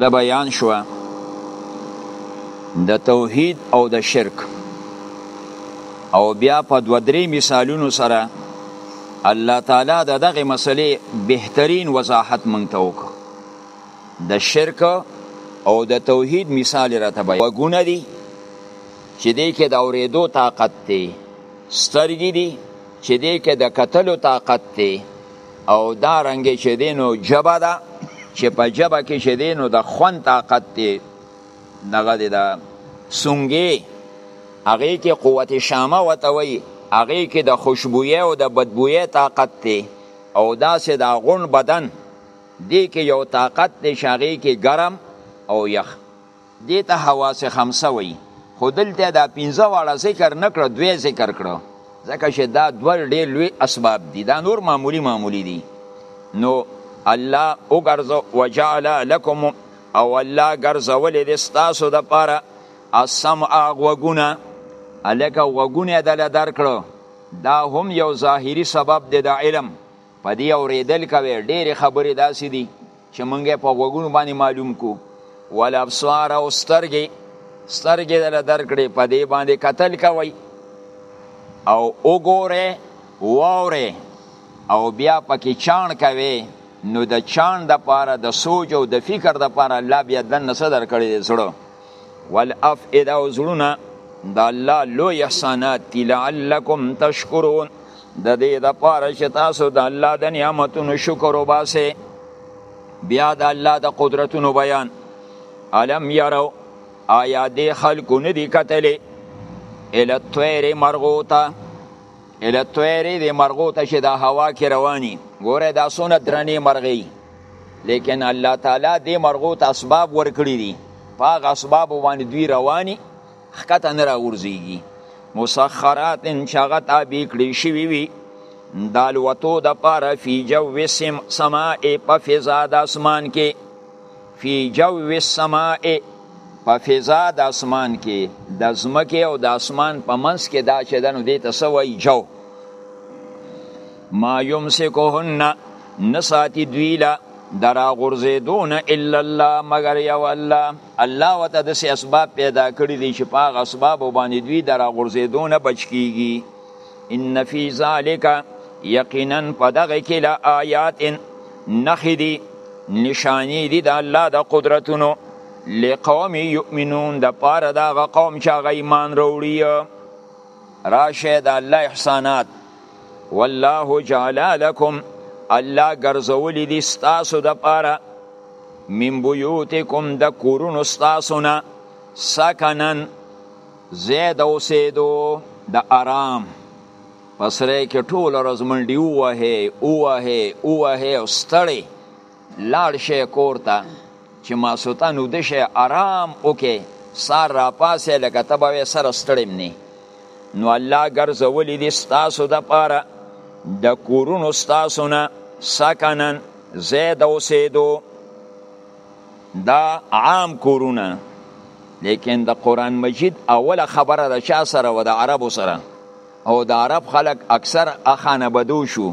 دا بیان شو د توحید او د شرک او بیا په دو درې مثالونو سره الله تعالی د دغه مسلې بهترین وضاحت مونږ ته وکړ د شرک او د توحید مثال راته بیان وګونه دي چې دې کې د اورېدو طاقت دی سترګې دي چې دې کې د کتلو طاقت دی او دا رنګ چې دی نو جبه ده چې په جبه کې چې دی نو د خوند طاقت دی دغه دی دا سونګې هغې کې قوت شامه ورته وایي هغې کې د خوشبویه او د بدبویه طاقت دی او داسې د غون بدن دی کې یو طاقت دی چې هغې کې ګرم او یخ دې ته حواس خمسه وایي خو دلته دا پنځه واړه ذکر نه کړه دوی ذکر کړه ځکه چې دا دوه ډېر لوی اسباب دي دا نور معمولی معمولی دي نو الله وګرځو وجعل لكم او الله ګرځولې د ستاسو د پاره السمع غوګونه الکه غوګونه دل درکړو دا هم یو ظاهری سبب دی د علم په دې اوریدل کوي ډېری خبرې داسې دي چې مونږه په غوګونو باندې معلوم کو ول ابصار او سترګې سترګې دل درکړې په دې باندې قتل کوي او وګوره ووره او بیا پکې چاڼ کوي نو د چاڼ د پاره د سوچ او د فکر د پاره الله بیا دنه صدر کړی زړه والافئده او زړونه د الله لوی احسانات دي لعلکم تشکرون د دې د پاره چې تاسو د الله د نعمتونو شکر وباسئ بیا د الله د قدرتونو بیان علم یرو آیا دې خلکو نه دي کتلې اله طویر مرغو ته اله طویر دې مرغو ته چې د هوا کې رواني ګوره دا څونه درنې مرغۍ لیکن الله تعالی دې مرغو ته اسباب ورکړي دي په هغه اسبابو باندې دوی رواني ښکته نه راغورځېږي مسخرات چې هغه تابع کړی شوي وي د الوتو دپاره فی جو سماء په فضا د اسمان کې فی جو السماء په فضا د اسمان کې د ځمکې او د اسمان په منځ کې دا چې دنو دې ته سوی جو ما یمسکهن نساتی دوی لا درا غرزیدون الا الله مگر یو الله الله وته د سی اسباب پیدا کړی دی چې پاغه اسباب باندې دوی درا غرزیدون بچکیږي ان فی ذالک یقینا پدغه کې لا آیات نخدی نشانی دی د الله د قدرتونو لقوم یؤمنون د پاره دا قوم چې غیمان وروړي راشه د الله احسانات والله جعل لكم الله ګرځولې دي ستاسو د پاره من بيوتکم د کورونو ستاسو نه سکنن زید اوسېدو د آرام پسره کې ټول ورځ منډي ووهې ووهې ووهې او ستړې لاړ شئ کور ته چې ماسوتن وده شئ آرام وکې سار راپاسې لکه ته به وې سره ستړی نه نو الله ګرځولی دي ستاسو د پاره د کورونو ستاسو نه سکنن زید اوسېدو دا عام کورونه لیکن د قران مجید اوله خبره د چا سره و د عربو سره او د عرب خلک اکثر اخانه بدو شو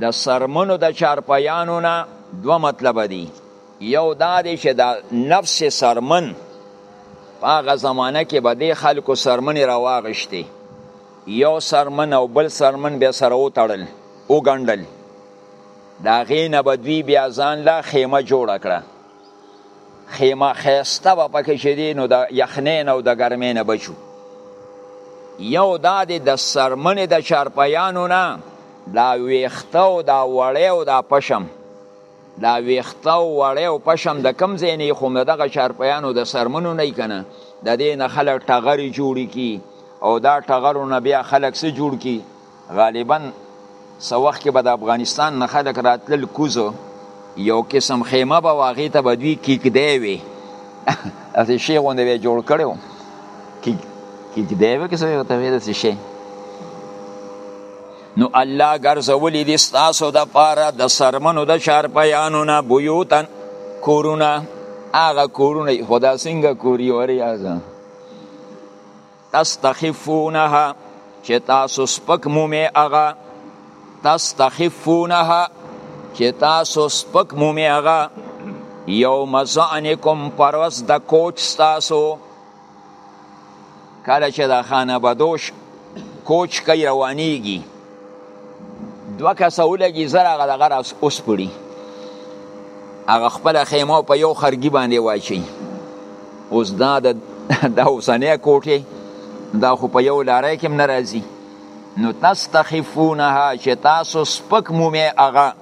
د سرمنو د چارپیانو نه دوه مطلب دي یو دا دی چې دا نفس سرمن په هغه زمانه کې به د خلکو سرمنې راواغشتي یو سرمن او بل سرمن بیا سره وتړل وګنډل د هغې نه به دوی بیا ځان له خیمه جوړه کړه خیمه خیسته و پکې چې دی نو د یخنې نه او د ګرمې نه بچو یو دا دی د سرمنې د چارپیانو نه دا ویخته او دا وړې او دا پشم دا ویخته او وړې او پشم د کم ځای نه خو دغه چارپیانو د سرمنو نه کنه د دې نه خلک ټغرې جوړې کی او دا ټغرونه بیا خلک سه جوړ کی غالبا سو وخت کې به د افغانستان نه خلک راتلل کوزو یو قسم خیمه به واغې ته بدوی کیک دی وي اته شی غونډه به جوړ کړو کیک کیک دی وي که څه ته وي د شی نو الله ګرځولې دي ستاسو د پاره د سرمنو د شار پیانو نه بيوتن کورونه هغه کورونه خدا څنګه کوری وری ازه تستخفونها چې تاسو سپک مومې هغه تستخفونها چې تاسو سپک مومې هغه یوم زعنکم پروس د کوچ تاسو کله چې د خانه بدوش کوچ کوي روانیږي دوه کسه ولګي زر هغه دغه را وسپړي هغه خپله خیمه په یو خرګي باندې واچي اوس دا د دا اوسنۍ کوټې دا خو په یو لارۍ کې هم نه راځي نو تستخفونها چې تاسو سپک مومې هغه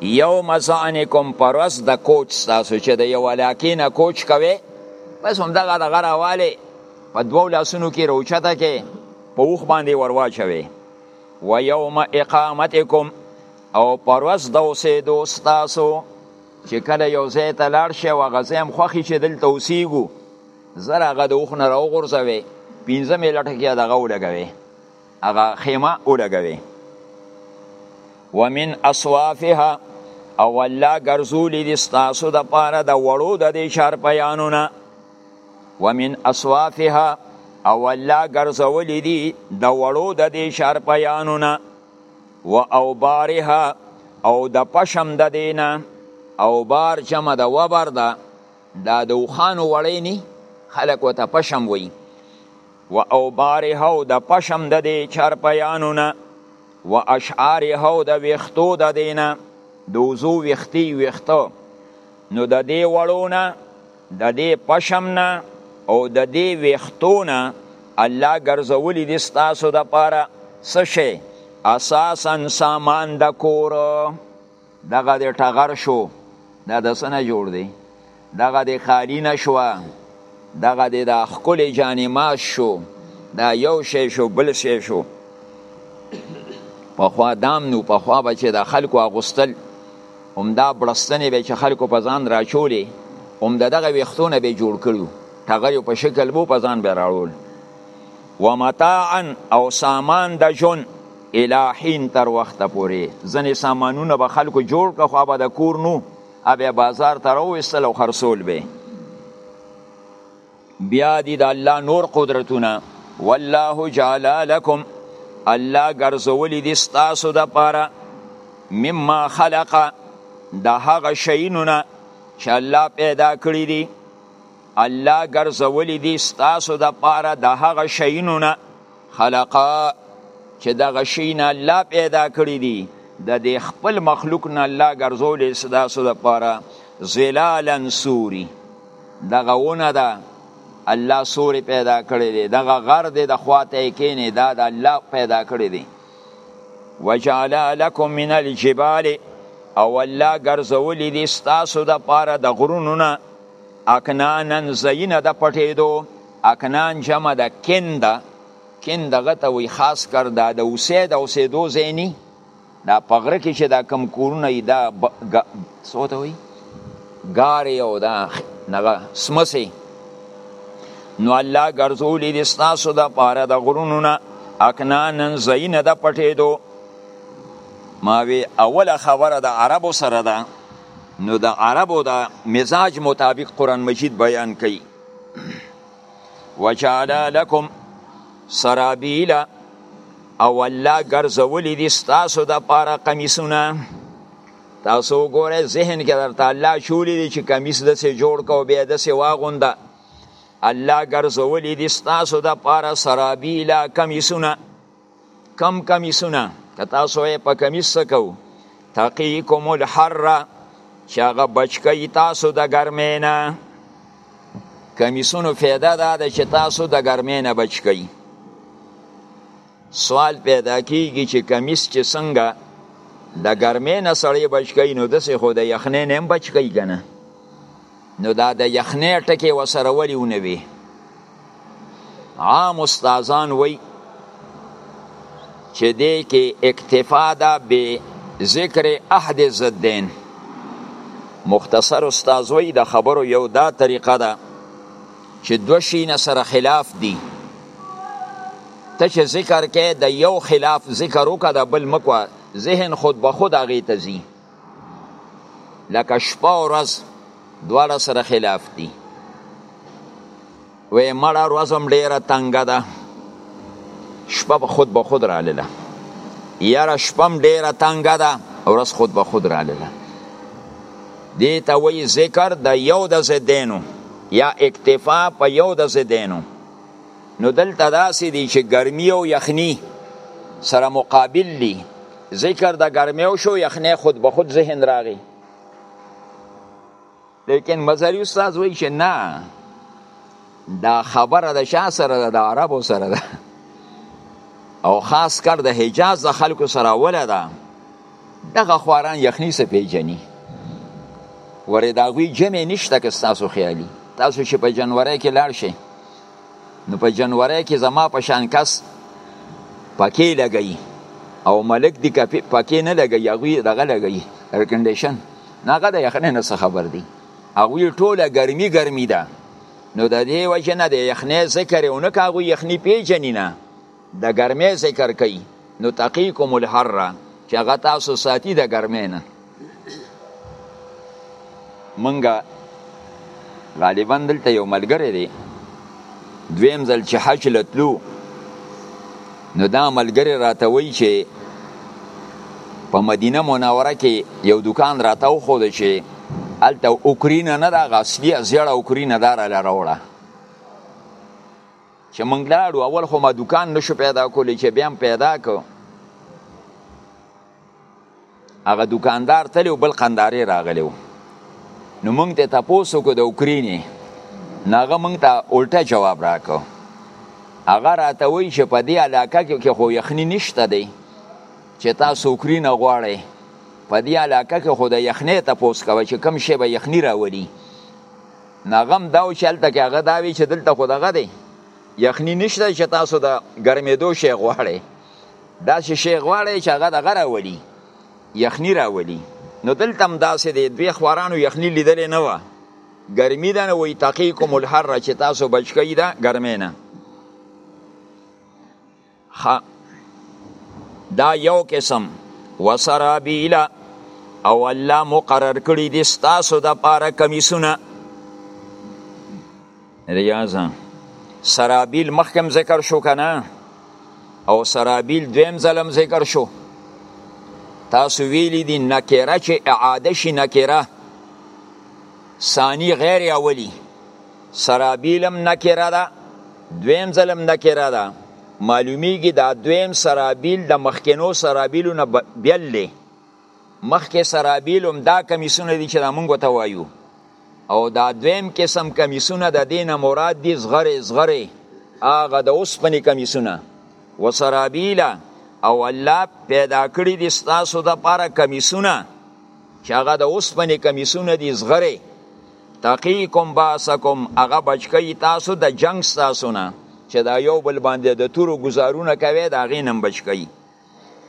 یوم ځانکم پر ورځ د کوچ ستاسو چې د یو علاقې نه کوچ کوې بس همدغه دغه راوالی په دوو لاسونو کې روچته کې په اوخ باندې ورواچوي و یوم اقامتکم او پروس د اوسېدو ستاسو چې کله یو ځای ته لاړ شي او هغه ځای هم خوښي چې دلته اوسېږو زر هغه د اوښ نه راوغورځوي پنځه میلټه کې دغه ولګوي هغه خیمه ولګوي ومن اصوافها او الله ګرځولي دي ستاسو د پاره د وړو د دې چارپیانو نه ومن اصوافها او الله ګرځولې دي د وړو د دې شار پیانونه و او بارها او د پشم د دینه او بار جمع د وبر ده دا د وخانو وړې نه خلک وته پشم وي و او بارها او د پشم د دې چار پیانونه و اشعارها او د وختو د دینه دوزو وختي وختو نو د دې وړونه د دې پشم نه او د دې ویختو نه الله ګرځولی دي ستاسو د پاره څه شی اساسا سامان د کور دغه د ټغر شو دا د څه نه جوړ دی دغه د خالی نه شوه دغه د د ښکلې جانماز شو دا یو شی شو بل شی شو پخوا دام نو پخوا به چې د خلکو اغوستل همدا بړستنې به چې خلکو په ځان راچولې هم د دغه ویښتو نه به جوړ کړو ټغیو په شکل بو په ځان به راړول ومتاعا او سامان د جون الهین تر وخت پورې ځنې سامانونه به خلکو جوړ کړه خو به د کور نو ابیا بازار ته راوستل او خرڅول به بیا دی د الله نور قدرتونه والله جعل لكم الله ګرځولي دي ستاسو د پاره مما خلق د هغه شینونه چې الله پیدا کړی دي الله ګرځولي دي ستاسو د پاره د هغه شینونه خلقا چې دغه شین الله پیدا کړی دي د دې خپل مخلوق نه الله ګرځولې ستاسو د پاره ظلالا سوري دغه ونه ده الله سوري پیدا کړی دی دغه غر دی د خواته کینې دا د الله پیدا کړی دی وجعل لكم من الجبال او الله ګرځولې دي ستاسو د پاره د غرونو نه اکنانن زینه د پټېدو اکنان جمع د کند کند غته وی خاص کر دا د اوسې د اوسې دو زینی دا په غره کې چې دا کم کورونه یې دا څه ته وایي ګارې او دا نغه سمسې نو الله ګرځولي دي ستاسو د پاره د غرونو نه اکنانن ځایونه د پټېدو ما وی اوله خبره د عربو سره ده نو د عربو د مزاج مطابق قرآن مجید بیان کوي وجعل لکم سرابیل او الله ګرځولي دي ستاسو د پاره قمیصونه تاسو وګورئ ذهن کې درته الله چولې دي چې قمیص د سه جوړ کو بیا د سه واغونده الله ګرځولي دي ستاسو د پاره سرابیلا قمیصونه کم قمیصونه که تاسو یې په قمیص سکو تقیکم الحر چې هغه بچکی تاسو د ګرمې نه کمیسونو فایده دا ده چې تاسو د ګرمۍ نه بچ کړئ سوال پیدا کیږي چې کمیس چې څنګه د ګرمۍ نه سړی بچ کوي نو داسې خو د یخنۍ نه هم بچ کوي که نه نو دا د یخنۍ ټکی ورسره ولې ونه وي عام استادان وای چې دې کې اکتفا ده به ذکر احد زدین مختصر استاد وای د خبرو یو دا طریقه ده چې دو شي نه سره خلاف دي ته چې ذکر کې د یو خلاف ذکر وکړه د بل مکوه ذهن خود به خود هغې ته ځي لکه شپه او ورځ دواړه سره خلاف دي وې مړه ورځ هم ډیره تنګه ده شپه به خود به خود رااله یاره شپه هم ډیره تنګه ده ورځ خود به خود رااله دې ته وایي ذکر د یو د زدینو یا اکتفا په یو د زدینو نو دلته داسې دي چې ګرمي او یخني سره مقابل دي ذکر د ګرمیو شو یخنې خود به خود ذهن راغی لیکن مزاری استاد وایي چې نه دا خبره د شاه سره ده د عربو سره ده او خاص کر د حجاز د خلکو سره وله ده دغه خواران یخنی څه پیژني ورې د هغوی جمع نشته که ستاسو خیالي تاسو چې په جنورۍ کې لاړ شئ نو په جنوري کې زما په شان کس پکې لګي او ملک دی پکې نه لګي هغه دغه لګي ایر کنډیشن ناګه د یخنې نه خبر دی هغه ټوله ګرمي ګرمي ده نو د دې وجه نه د یخنې ذکر او نه کاغو یخني پیژنې نه د ګرمې ذکر کوي نو تقیکم الحر چې هغه تاسو ساتي د ګرمې نه منګه غالبا دلته یو ملګری دی دویم ځل چې حج لتلو نو دا ملګری راته وایي چې په مدینه منوره کې یو دکان راته وښوده چې هلته اوکرینه نه ده هغه اصلي زیړه اوکرینه ده راله راوړه چې مونږ لاړو اول خو ما دکان نشو پیدا کولی چې بیا هم پیدا کو هغه دکاندار تلی بل قندارې راغلی و نو مونږ ته تپوس وکړو د اوکرینې نو هغه مونږ ته الټه جواب راکړو هغه راته وایي چې په دې علاقه کې خو یخني نشته دی چې تاسو اوکرینه غواړئ په دې علاقه کې خو د یخنۍ تپوس کوه چې کوم شی به یخني راولي نغم دا و چې هلته کې هغه دا وی چې دلته خو دغه دی یخني نشته چې تاسو د ګرمېدو شی غواړئ داسې شی غواړئ چې هغه دغه راولي یخني راولي نو دلته هم داسې دی دوی خوارانو یخني لیدلې نه وه ګرمي ده نه وایي تقیکم الحر چې تاسو بچ کوي ده ګرمې نه ها دا یو قسم وسرابیلا او الله مقرر کړی دي ستاسو د پاره کمیسونه ریاضه سرابیل مخکم ذکر شو کنه او سرابیل دویم ظلم ذکر شو تاسو ویلی دي نکره چې اعاده شي نکره ثانی غیر اولی سرابیل هم نکره ده دویم ځل هم نکره ده معلومیږي دا دویم سرابیل د مخکینو سرابیلو نه بیل دی مخکې سرابیل هم دا کمیسونه دي چې دا مونږ ته وایو او دا دویم قسم کمیسونه د دین مراد دي زغره زغره هغه د اوسپنې کمیسونه وسرابیلا او الله پیدا کړی دي ستاسو د پاره کمیسونه چې هغه د اوسپنې کمیسونه دي زغره تقیکم باسکم هغه بچکی تاسو د جنگ تاسو نه چې دا یو بل باندې د تورو گزارونه کوي دا غي نم بچکی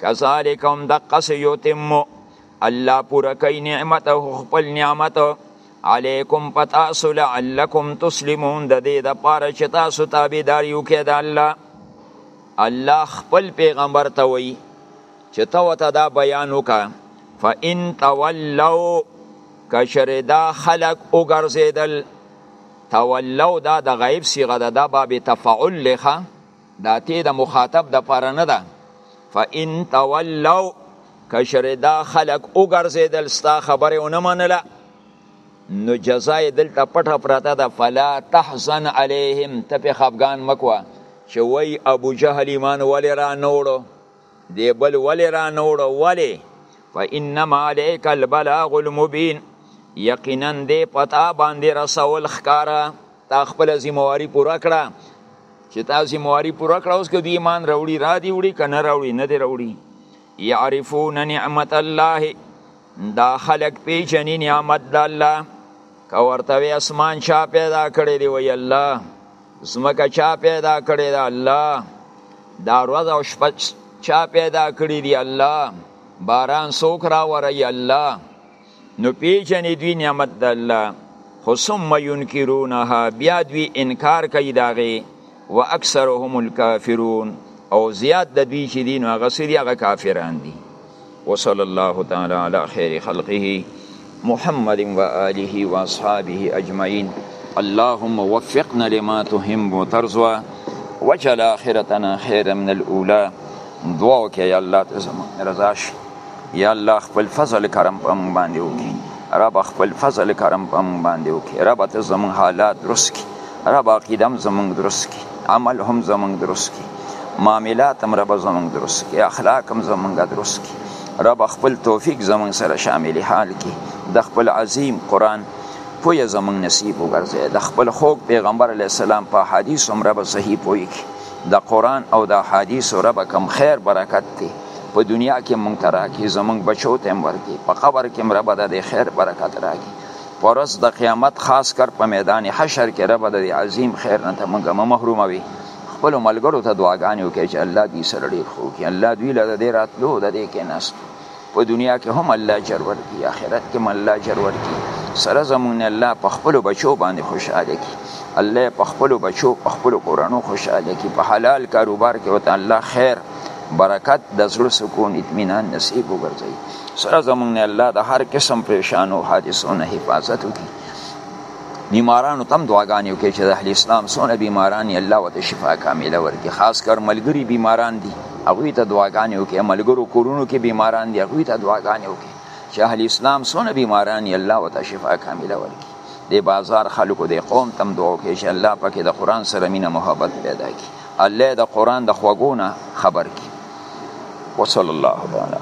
کذالکم د قص یتم الله پورا کوي نعمت خپل نعمت علیکم پتاسو لعلکم تسلمون د دې د پاره چې تاسو تابعداري وکړئ د الله الله خپل پیغمبر ته وایي چې ته وته دا بیان وکړه فان تولوا کچره دا خلق وګرځیدل تولو دا د غیب صيغه ده دا باب تفعل لخه دا ته د مخاطب د پاره نه ده فان تولو کشر دا خلق وګرځیدل ستا خبره ونه منله نو جزای دلته پټه پرته ده فلا تحزن علیهم ته په خفغان مکوه چې وای ابو جهل ایمان ولې را نوړو دی بل ولی را نوړو ولی فانما عليك البلاغ المبين یقینا دی پتا باندې رسول خکارا تا خپل ذمہواری پوره کړه چې تا ذمہواری پوره کړه اوس که دی ایمان راوړي را دی وړي کنه راوړي نه دی راوړي يعرفون نعمت الله دا خلق پیژنی نعمت د الله که ورته وی اسمان چا پیدا کړی دی وی الله زمکه چا پیدا کړی دی الله دا ورځ او شپه چا پیدا کړی دی الله باران سوک را وری الله نو پیژنی دوی نعمت د الله خو ثم ينکرونها بیا دوی انکار کوي داغه و اکثرهم الکافرون او زیات د دوی چې دین هغه سری هغه کافران دي وصلی الله تعالی علی خیر خلقه محمد و آله و اصحابه اجمعین اللهم وفقنا لما تحب وترضى وجل آخرتنا خیر من الاولى دعا وکړه یا الله ته زموږ رضا شي یا الله خپل فضل کرم په موږ باندې وکړي رب خپل فضل کرم په موږ باندې وکړي رب ته زموږ حالات درست کړي رب عقیدم زموږ درست کړي عمل هم زمونږ درست کی معاملات هم رب زمونږ درست کی اخلاق هم زمونږ درست کی رب خپل توفیق زمونږ سره شامل حال کی د خپل عظیم قران پوی زمونږ نصیب وګرځي د خپل خوږ پیغمبر علی السلام په حدیث هم رب صحیح پوی کی د قران او د حدیث رب کم خیر برکت دی په دنیا کې مونږ ته راکې زمونږ بچو ته هم ورکې په قبر کې هم رب د خیر برکت راکې پرس د قیامت خاص کر په میدان حشر کې رب د عظیم خیر نه ته موږ مه محرومه وي خپل ملګرو ته دعاګانې وکړي چې الله دې سره ډېر خو کې الله دوی له دې راتلو د دې کې نست په دنیا کې هم الله اجر ورکړي آخرت کې هم الله اجر ورکړي سره زمونږ الله په خپل بچو باندې خوشاله کړي الله په خپل بچو په خپل کورانو خوشاله کړي په حلال کاروبار کې وته الله خیر برکت د زړه سکون اطمینان نصیب وګرځي سره زمونږ نه الله د هر قسم پریشان او حادثو نه حفاظت وکړي بیمارانو تم دعاګانې وکړي چې د اهل اسلام سونه بیماران الله وته شفا کامله ورکړي خاص کر ملګری بیماران دي هغه ته دعاګانې وکړي ملګرو کورونو کې بیماران دي هغه ته دعاګانې وکړي چې اهل اسلام سونه بیماران الله وته شفا کامله ورکړي د بازار خلکو د قوم تم دعا وکړي چې الله پاک د قران سره مینه محبت پیدا کړي الله د قران د خوګونه خبر کی وصلی الله تعالی